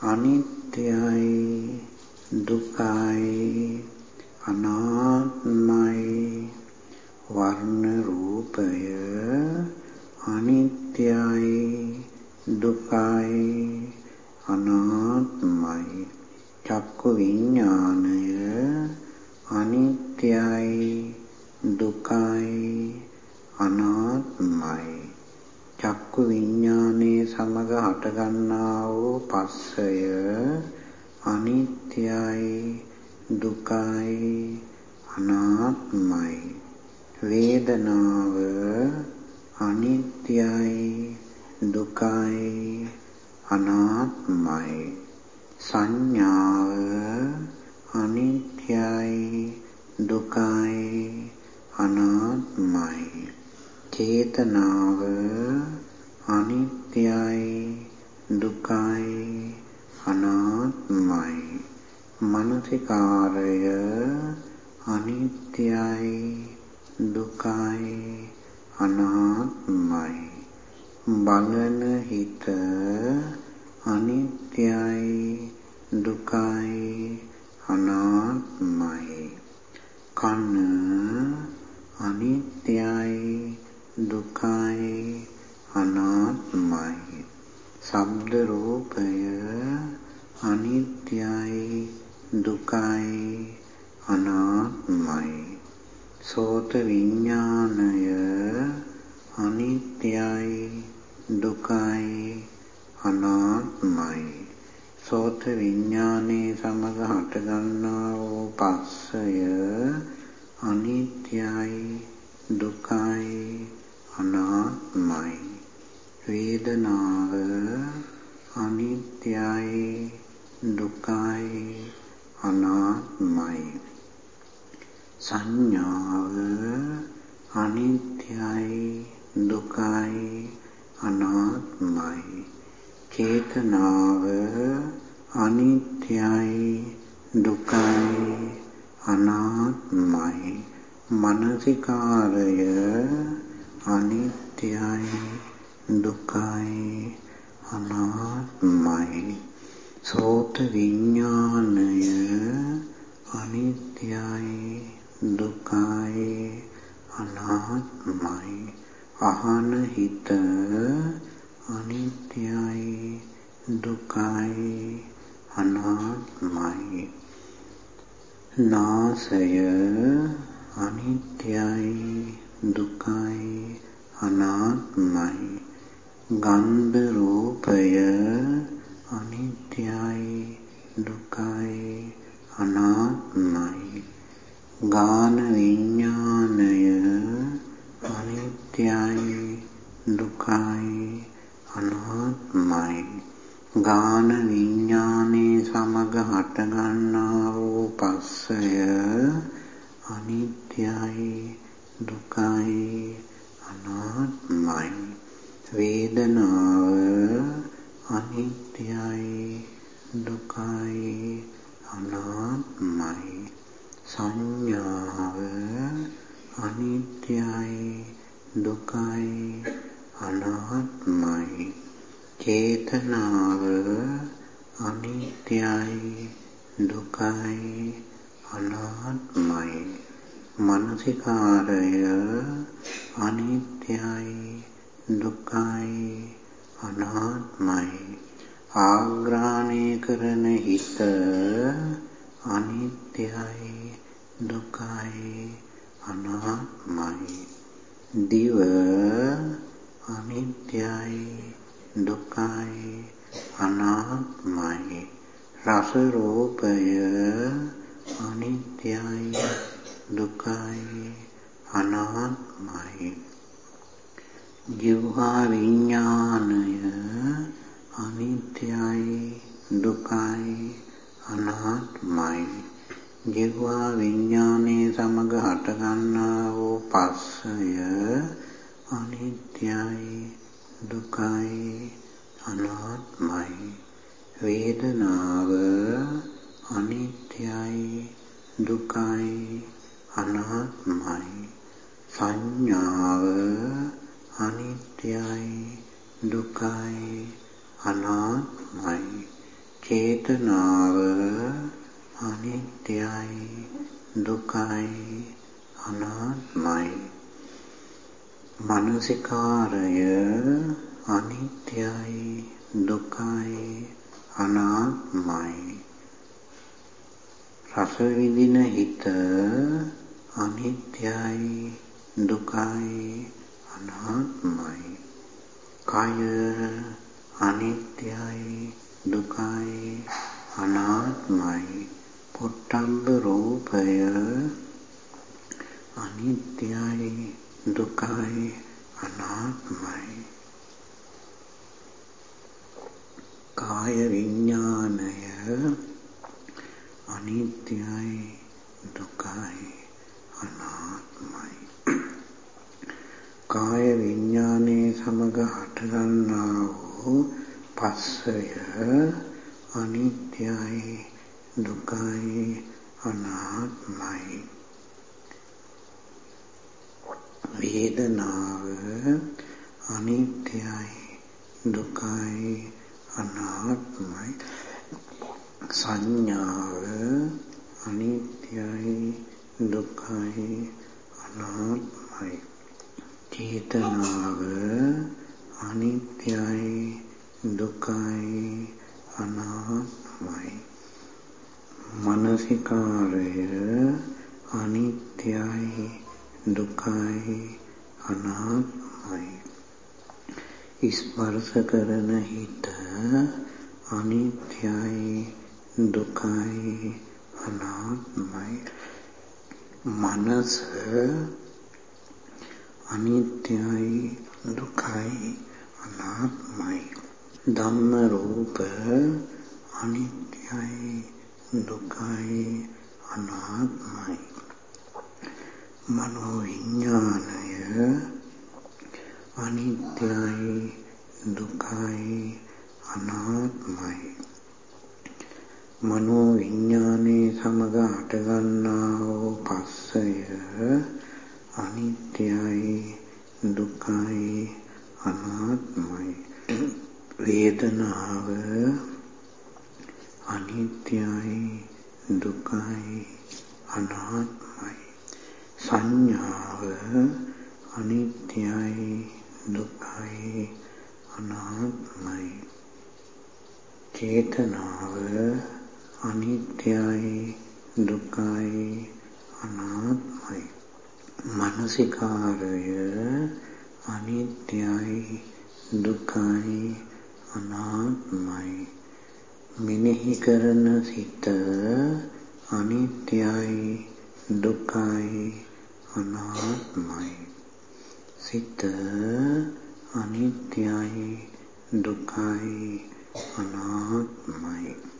අනිත්‍යයි දුකයි අනාත්මයි වර්ණ රූපය අනිත්‍යයි දුකයි අනාත්මයි චක්කු විඥානය අනිත්‍යයි දුකයි අනාත්මයි. චක්කු විඥානයේ සමග හටගන්නා වූ පස්සය අනිත්‍යයි දුකයි අනාත්මයි. වේදනාව අනිත්‍යයි දුකයි අනාත්මයි. සංඥාව අනිත්‍යයි දුකයි අනාත්මයි. චේතනාව අනිත්‍යයි දුකයි අනාත්මයි. මනසිකාරය අනිත්‍යයි දුකයි අනාත්මයි. බලන හිත අනිත්‍යයි දුකයි අනාත්මයි කන අනිත්‍යයි දුකයි අනාත්මයි ශබ්ද රූපය අනිත්‍යයි දුකයි අනාත්මයි. සෝත විඥානය අනිත්‍යයි දුකයි අනාත්මයි. සෝත විඥානයේ සමග හටගන්නා වූ පස්සය අනිත්‍යයි දුකයි අනාත්මයි. වේදනාව අනිත්‍යයි. දුකයි අනාත්මයි. සංඥාව අනිත්‍යයි දුකයි අනාත්මයි. චේතනාව අනිත්‍යයි දුකයි අනාත්මයි. මනසිකාරය අනිත්‍යයි දුකයි අනාත්මයි. සෝත විඥානය අනිත්‍යයි දුකයි අනාත්මයි අහන හිත අනිත්‍යයි දුකයි අනාත්මයි. නාසය අනිත්‍යයි දුකයි අනාත්මයි. ගන්ධ රූපය අනිත්‍යයි දුකයි අනාත්මයි. ගාන විඥානය අනිත්‍යයි දුකයි අනාත්මයි. ගාන විඥානයේ සමග හටගන්නා වූ පස්සය අනිත්‍යයි දුකයි අනාත්මයි. වේදනාව අනිත්‍යයි දුකයි අනාත්මයි. සංඥාව අනිත්‍යයි දුකයි අනාත්මයි. චේතනාව අනිත්‍යයි දුකයි අනාත්මයි. මනසිකාරය අනිත්‍යයි දුකයි. අනාත්මයි. ආග්‍රහණය කරන හිත අනිත්‍යයි දුකයි අනාත්මයි. දිව අනිත්‍යයි දුකයි අනාත්මයි. රස රූපය අනිත්‍යයි දුකයි අනාත්මයි. ජීවහා විඥානය අනිත්‍යයි දුකයි අනාත්මයි ජීවහා විඥානයේ සමග හටගන්නා වූ පස්සය අනිත්‍යයි දුකයි අනාත්මයි වේදනාව අනිත්‍යයි දුකයි අනාත්මයි සංඥාව අනිත්‍යයි දුකයි අනාත්මයි චේතනාව අනිත්‍යයි දුකයි අනාත්මයි. මනසිකාරය අනිත්‍යයි දුකයි අනාත්මයි. රස විඳින හිත අනිත්‍යයි දුකයි අනාත්මයි. කය අනිත්‍යයි දුකයි අනාත්මයි. පොට්ටම්බ රූපය අනිත්‍යයි දුකයි අනාත්මයි. කාය විඥානය අනිත්‍යයි දුකයි අනාත්මයි කාය විඥානයේ සමග හටගන්නා වූ පස්සය අනිත්‍යයි දුකයි අනාත්මයි. වේදනාව අනිත්‍යයි දුකයි අනාත්මයි. සංඥාව අනිත්‍යයි දුකයි අනාත්මයි. චේතනාව අනිත්‍යයි දුකයි අනාත්මයි. මනසිකාරය අනිත්‍යයි දුකයි අනාත්මයි. ස්පර්ශ කරන හිත අනිත්‍යයි දුකයි අනාත්මයි. මනස අනිත්‍යයි දුකයි අනාත්මයි ධම්ම රූප අනිත්‍යයි දුකයි අනාත්මයි. මනෝ විඥානය අනිත්‍යයි දුකයි අනාත්මයි. මනෝ විඥානයේ සමග හටගන්නා වූ පස්සය අනිත්‍යයි දුකයි අනාත්මයි වේදනාව අනිත්‍යයි දුකයි අනාත්මයි. සංඥාව අනිත්‍යයි දුකයි අනාත්මයි. චේතනාව අනිත්‍යයි දුකයි අනාත්මයි. මානසිකාරය අනිත්‍යයි දුකයි අනාත්මයි. මෙනෙහි කරන සිත අනිත්‍යයි දුකයි අනාත්මයි. සිත අනිත්‍යයි දුකයි අනාත්මයි.